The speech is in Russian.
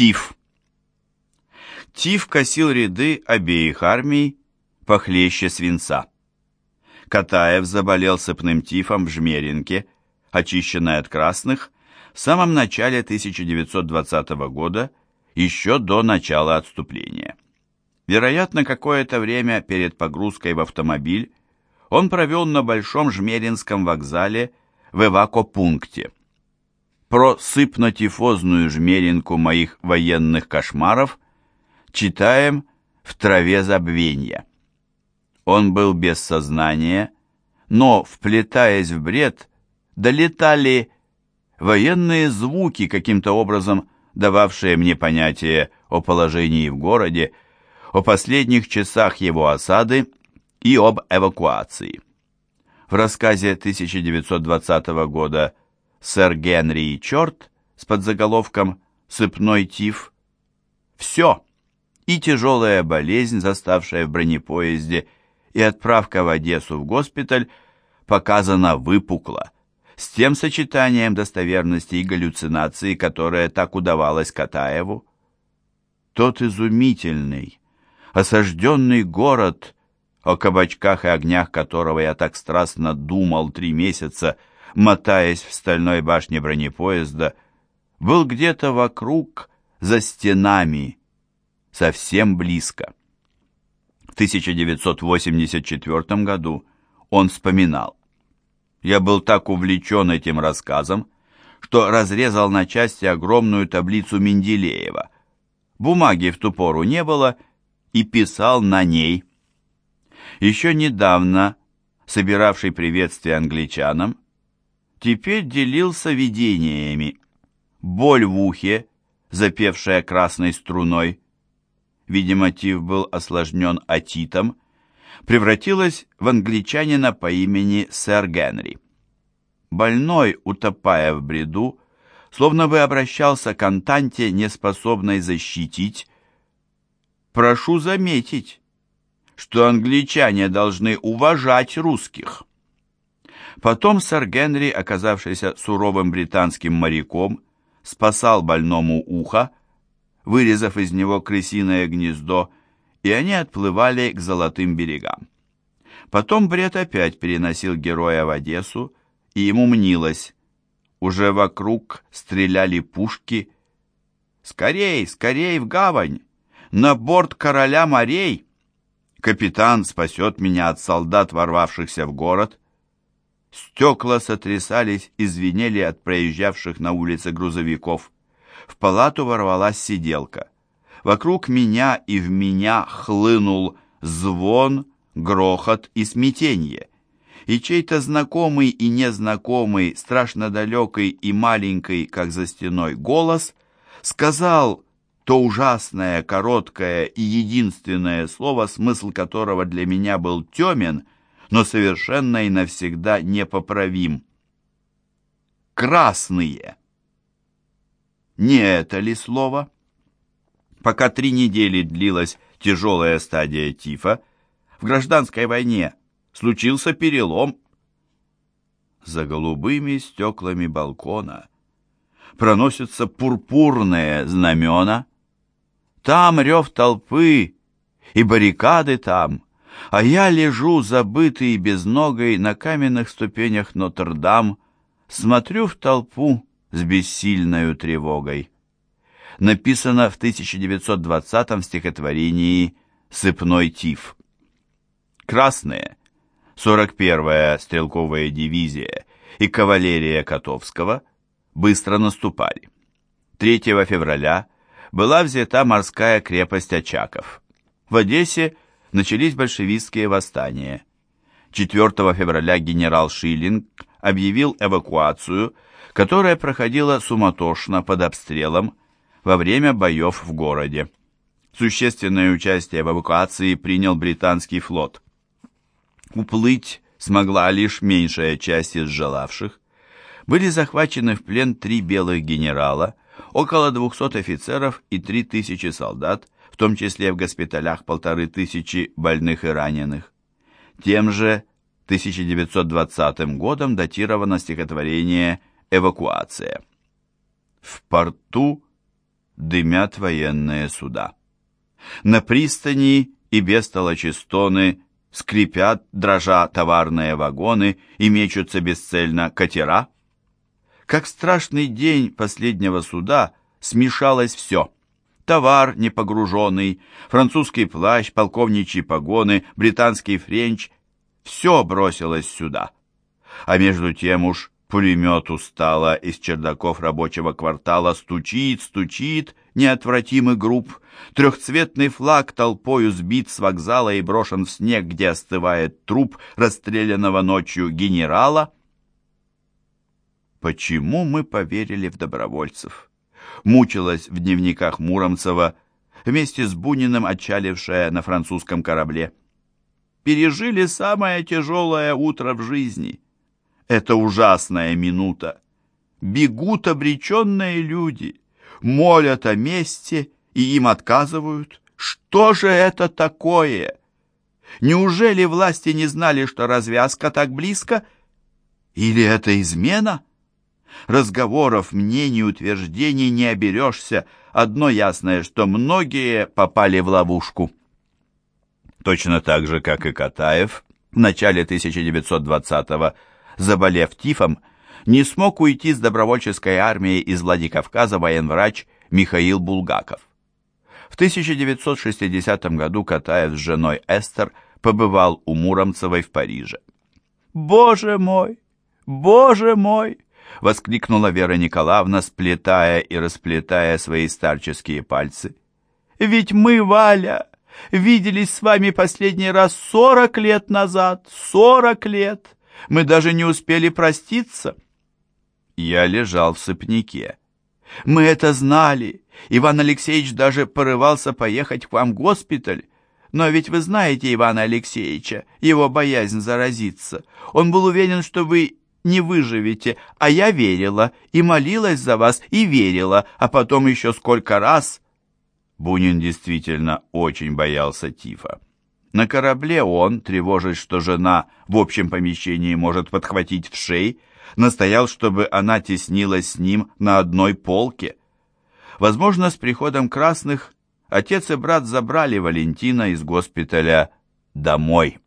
Тиф. Тиф косил ряды обеих армий похлеще свинца. Катаев заболел сыпным тифом в Жмеринке, очищенной от красных, в самом начале 1920 года, еще до начала отступления. Вероятно, какое-то время перед погрузкой в автомобиль он провел на Большом Жмеринском вокзале в эвакопункте. Про сыпнотифозную жмеринку моих военных кошмаров читаем в траве забвенья. Он был без сознания, но, вплетаясь в бред, долетали военные звуки, каким-то образом дававшие мне понятие о положении в городе, о последних часах его осады и об эвакуации. В рассказе 1920 года «Сэр Генри и черт» с подзаголовком «Сыпной тиф» все, и тяжелая болезнь, заставшая в бронепоезде, и отправка в Одессу в госпиталь показана выпукло, с тем сочетанием достоверности и галлюцинации, которое так удавалось Катаеву. Тот изумительный, осажденный город, о кабачках и огнях которого я так страстно думал три месяца, мотаясь в стальной башне бронепоезда, был где-то вокруг, за стенами, совсем близко. В 1984 году он вспоминал. Я был так увлечен этим рассказом, что разрезал на части огромную таблицу Менделеева. Бумаги в ту пору не было, и писал на ней. Еще недавно, собиравший приветствие англичанам, теперь делился видениями. Боль в ухе, запевшая красной струной, видимо, тиф был осложнен атитом, превратилась в англичанина по имени сэр Генри. Больной, утопая в бреду, словно бы обращался к Антанте, неспособной защитить, Прошу заметить, что англичане должны уважать русских. Потом сэр Генри, оказавшийся суровым британским моряком, спасал больному ухо, вырезав из него крысиное гнездо, и они отплывали к золотым берегам. Потом бред опять переносил героя в Одессу, и ему мнилось. Уже вокруг стреляли пушки. «Скорей, скорей в гавань!» на борт короля морей. Капитан спасет меня от солдат, ворвавшихся в город. Стекла сотрясались и звенели от проезжавших на улице грузовиков. В палату ворвалась сиделка. Вокруг меня и в меня хлынул звон, грохот и смятенье. И чей-то знакомый и незнакомый, страшно далекий и маленький, как за стеной, голос сказал то ужасное, короткое и единственное слово, смысл которого для меня был темен, но совершенно и навсегда непоправим. Красные. Не это ли слово? Пока три недели длилась тяжелая стадия тифа, в гражданской войне случился перелом. За голубыми стеклами балкона проносятся пурпурные знамена, там рев толпы и баррикады там, а я лежу, забытый и безногой, на каменных ступенях Нотр-Дам, смотрю в толпу с бессильной тревогой. Написано в 1920 стихотворении «Сыпной тиф». Красные, 41-я стрелковая дивизия и кавалерия Котовского быстро наступали. 3 февраля была взята морская крепость Очаков. В Одессе начались большевистские восстания. 4 февраля генерал Шиллинг объявил эвакуацию, которая проходила суматошно под обстрелом во время боев в городе. Существенное участие в эвакуации принял британский флот. Уплыть смогла лишь меньшая часть из желавших. Были захвачены в плен три белых генерала, около 200 офицеров и 3000 солдат, в том числе в госпиталях полторы тысячи больных и раненых. Тем же 1920 годом датировано стихотворение «Эвакуация». В порту дымят военные суда. На пристани и бестолочестоны скрипят, дрожа товарные вагоны и мечутся бесцельно катера. Как страшный день последнего суда смешалось все. Товар непогруженный, французский плащ, полковничьи погоны, британский френч — все бросилось сюда. А между тем уж пулемет устало из чердаков рабочего квартала стучит, стучит, неотвратим и груб. Трехцветный флаг толпою сбит с вокзала и брошен в снег, где остывает труп расстрелянного ночью генерала. Почему мы поверили в добровольцев? Мучилась в дневниках Муромцева, вместе с Буниным отчалившая на французском корабле. Пережили самое тяжелое утро в жизни. Это ужасная минута. Бегут обреченные люди молят о мести и им отказывают. Что же это такое? Неужели власти не знали, что развязка так близко? Или это измена? Разговоров, мнений, утверждений не оберешься. Одно ясное, что многие попали в ловушку. Точно так же, как и Катаев, в начале 1920-го, заболев тифом, не смог уйти с добровольческой армии из Владикавказа военврач Михаил Булгаков. В 1960 году Катаев с женой Эстер побывал у Муромцевой в Париже. «Боже мой! Боже мой!» — воскликнула Вера Николаевна, сплетая и расплетая свои старческие пальцы. «Ведь мы, Валя, виделись с вами последний раз сорок лет назад, сорок лет! Мы даже не успели проститься!» Я лежал в сыпнике. Мы это знали. Иван Алексеевич даже порывался поехать к вам в госпиталь. Но ведь вы знаете Ивана Алексеевича, его боязнь заразиться. Он был уверен, что вы не выживете, а я верила, и молилась за вас, и верила, а потом еще сколько раз. Бунин действительно очень боялся тифа. На корабле он, тревожась, что жена в общем помещении может подхватить в шеи, настоял, чтобы она теснилась с ним на одной полке. Возможно, с приходом красных отец и брат забрали Валентина из госпиталя домой.